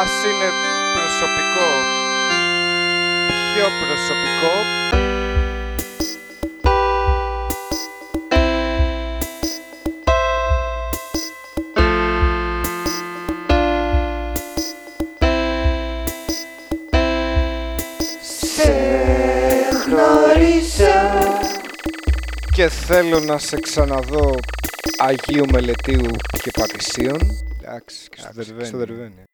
Ας είναι προσωπικό. Πιο προσωπικό. Σε Και θέλω να σε ξαναδώ Αγίου Μελετίου και Πατησίων Εντάξει,